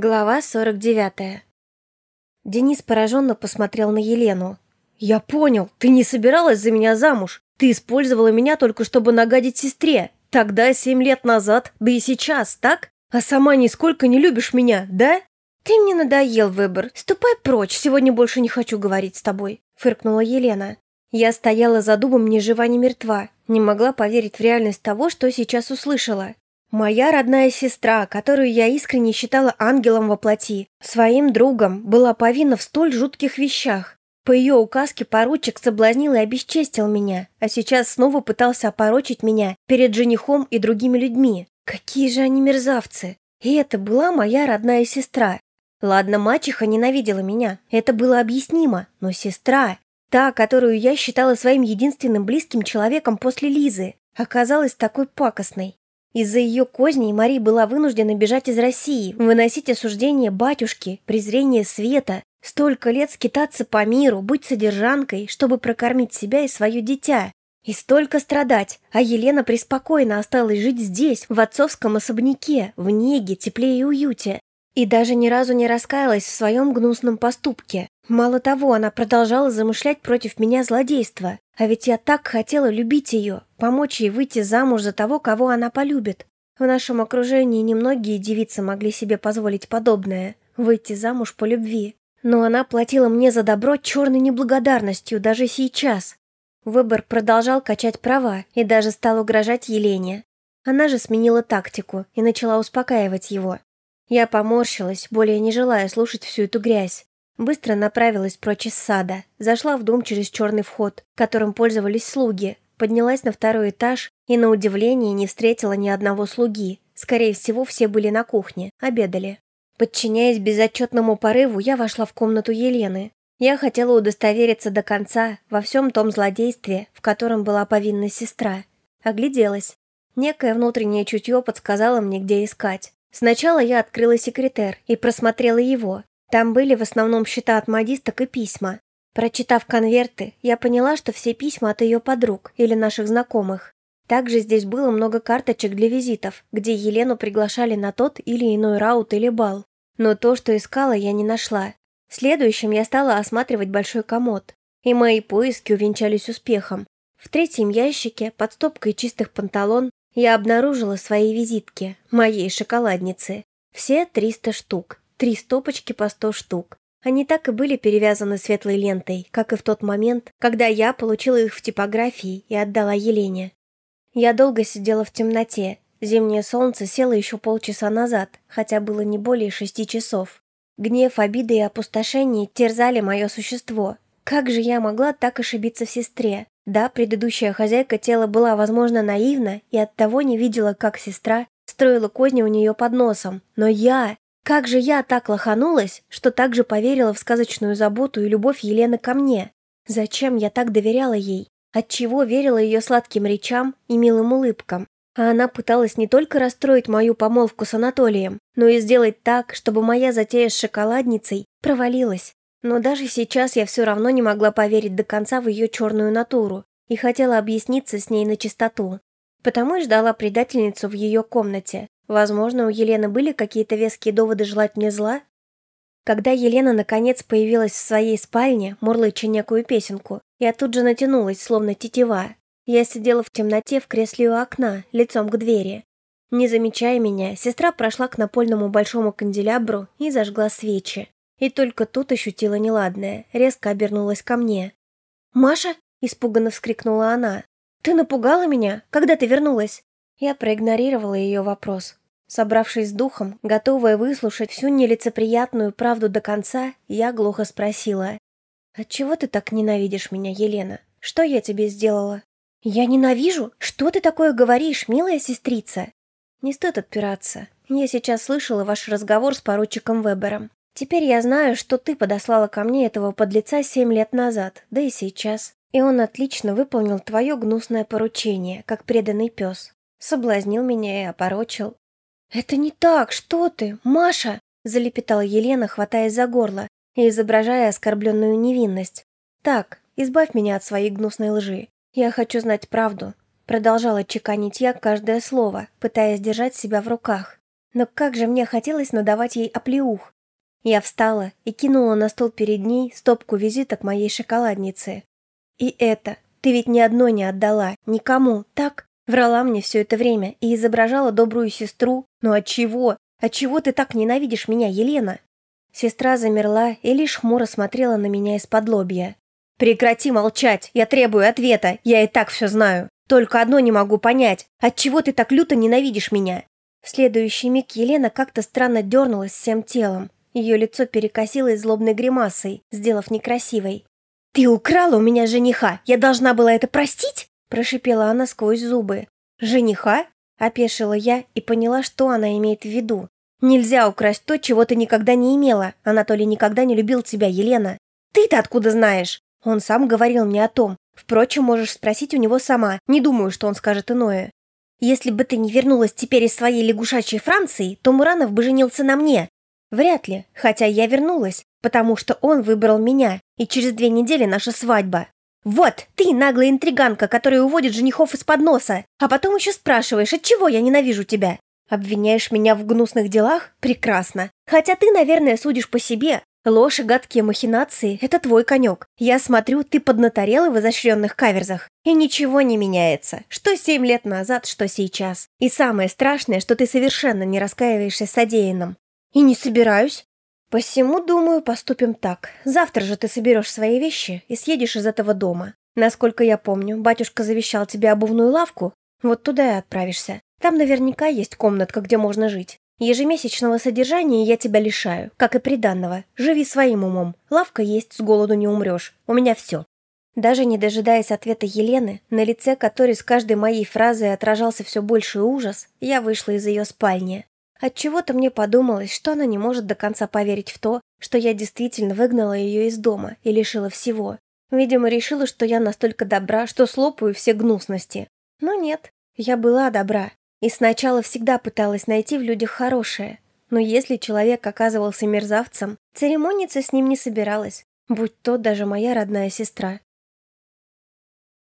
Глава 49. Денис пораженно посмотрел на Елену. «Я понял, ты не собиралась за меня замуж. Ты использовала меня только чтобы нагадить сестре. Тогда, семь лет назад, да и сейчас, так? А сама нисколько не любишь меня, да?» «Ты мне надоел, выбор. Ступай прочь, сегодня больше не хочу говорить с тобой», — фыркнула Елена. Я стояла за дубом ни жива, ни мертва. Не могла поверить в реальность того, что сейчас услышала. Моя родная сестра, которую я искренне считала ангелом во плоти, своим другом, была повинна в столь жутких вещах. По ее указке поручик соблазнил и обесчестил меня, а сейчас снова пытался опорочить меня перед женихом и другими людьми. Какие же они мерзавцы! И это была моя родная сестра. Ладно, мачеха ненавидела меня, это было объяснимо, но сестра, та, которую я считала своим единственным близким человеком после Лизы, оказалась такой пакостной. Из-за ее козней Мари была вынуждена бежать из России, выносить осуждение батюшки, презрение света, столько лет скитаться по миру, быть содержанкой, чтобы прокормить себя и свое дитя. И столько страдать, а Елена преспокойно осталась жить здесь, в отцовском особняке, в неге, тепле и уюте. И даже ни разу не раскаялась в своем гнусном поступке. Мало того, она продолжала замышлять против меня злодейство. А ведь я так хотела любить ее, помочь ей выйти замуж за того, кого она полюбит. В нашем окружении немногие девицы могли себе позволить подобное – выйти замуж по любви. Но она платила мне за добро черной неблагодарностью даже сейчас. Выбор продолжал качать права и даже стал угрожать Елене. Она же сменила тактику и начала успокаивать его. Я поморщилась, более не желая слушать всю эту грязь. Быстро направилась прочь из сада, зашла в дом через черный вход, которым пользовались слуги, поднялась на второй этаж и, на удивление, не встретила ни одного слуги. Скорее всего, все были на кухне, обедали. Подчиняясь безотчетному порыву, я вошла в комнату Елены. Я хотела удостовериться до конца во всем том злодействе, в котором была повинна сестра. Огляделась. Некое внутреннее чутье подсказало мне, где искать. Сначала я открыла секретер и просмотрела его. Там были в основном счета от модисток и письма. Прочитав конверты, я поняла, что все письма от ее подруг или наших знакомых. Также здесь было много карточек для визитов, где Елену приглашали на тот или иной раут или бал. Но то, что искала, я не нашла. Следующим я стала осматривать большой комод. И мои поиски увенчались успехом. В третьем ящике, под стопкой чистых панталон, я обнаружила свои визитки, моей шоколадницы. Все 300 штук, три стопочки по 100 штук. Они так и были перевязаны светлой лентой, как и в тот момент, когда я получила их в типографии и отдала Елене. Я долго сидела в темноте. Зимнее солнце село еще полчаса назад, хотя было не более шести часов. Гнев, обиды и опустошение терзали мое существо. Как же я могла так ошибиться в сестре? Да, предыдущая хозяйка тела была, возможно, наивна и оттого не видела, как сестра строила козни у нее под носом. Но я... Как же я так лоханулась, что так же поверила в сказочную заботу и любовь Елены ко мне? Зачем я так доверяла ей? Отчего верила ее сладким речам и милым улыбкам? А она пыталась не только расстроить мою помолвку с Анатолием, но и сделать так, чтобы моя затея с шоколадницей провалилась. Но даже сейчас я все равно не могла поверить до конца в ее черную натуру и хотела объясниться с ней на чистоту. Потому и ждала предательницу в ее комнате. Возможно, у Елены были какие-то веские доводы желать мне зла? Когда Елена наконец появилась в своей спальне, мурлыча некую песенку, я тут же натянулась, словно тетива. Я сидела в темноте в кресле у окна, лицом к двери. Не замечая меня, сестра прошла к напольному большому канделябру и зажгла свечи. И только тут ощутила неладное, резко обернулась ко мне. «Маша?» – испуганно вскрикнула она. «Ты напугала меня? Когда ты вернулась?» Я проигнорировала ее вопрос. Собравшись с духом, готовая выслушать всю нелицеприятную правду до конца, я глухо спросила. «Отчего ты так ненавидишь меня, Елена? Что я тебе сделала?» «Я ненавижу? Что ты такое говоришь, милая сестрица?» «Не стоит отпираться. Я сейчас слышала ваш разговор с поручиком Вебером. Теперь я знаю, что ты подослала ко мне этого подлеца семь лет назад, да и сейчас. И он отлично выполнил твое гнусное поручение, как преданный пес. Соблазнил меня и опорочил. «Это не так, что ты, Маша!» – залепетала Елена, хватаясь за горло и изображая оскорбленную невинность. «Так, избавь меня от своей гнусной лжи. Я хочу знать правду», – продолжала чеканить я каждое слово, пытаясь держать себя в руках. Но как же мне хотелось надавать ей оплеух. Я встала и кинула на стол перед ней стопку визиток моей шоколадницы. И это, ты ведь ни одной не отдала, никому, так? Врала мне все это время и изображала добрую сестру. Но от чего? От чего ты так ненавидишь меня, Елена? Сестра замерла и лишь хмуро смотрела на меня из-под лобья. «Прекрати молчать! Я требую ответа! Я и так все знаю! Только одно не могу понять! Отчего ты так люто ненавидишь меня?» В следующий миг Елена как-то странно дернулась всем телом. Ее лицо перекосилось злобной гримасой, сделав некрасивой. «Ты украла у меня жениха! Я должна была это простить?» Прошипела она сквозь зубы. «Жениха?» – опешила я и поняла, что она имеет в виду. «Нельзя украсть то, чего ты никогда не имела. Анатолий никогда не любил тебя, Елена. Ты-то откуда знаешь?» Он сам говорил мне о том. Впрочем, можешь спросить у него сама. Не думаю, что он скажет иное. Если бы ты не вернулась теперь из своей лягушачьей Франции, то Муранов бы женился на мне. Вряд ли, хотя я вернулась, потому что он выбрал меня, и через две недели наша свадьба. Вот, ты наглая интриганка, которая уводит женихов из-под носа, а потом еще спрашиваешь, от чего я ненавижу тебя. Обвиняешь меня в гнусных делах? Прекрасно. Хотя ты, наверное, судишь по себе. Ложь и гадкие махинации – это твой конек. Я смотрю, ты поднаторела в изощренных каверзах. И ничего не меняется. Что семь лет назад, что сейчас. И самое страшное, что ты совершенно не раскаиваешься содеянным. И не собираюсь. Посему, думаю, поступим так. Завтра же ты соберешь свои вещи и съедешь из этого дома. Насколько я помню, батюшка завещал тебе обувную лавку. Вот туда и отправишься. Там наверняка есть комнатка, где можно жить. Ежемесячного содержания я тебя лишаю, как и приданного. Живи своим умом. Лавка есть, с голоду не умрешь. У меня все». Даже не дожидаясь ответа Елены, на лице которой с каждой моей фразой отражался все больший ужас, я вышла из ее спальни. Отчего-то мне подумалось, что она не может до конца поверить в то, что я действительно выгнала ее из дома и лишила всего. Видимо, решила, что я настолько добра, что слопаю все гнусности. Но нет, я была добра, и сначала всегда пыталась найти в людях хорошее. Но если человек оказывался мерзавцем, церемониться с ним не собиралась, будь то даже моя родная сестра.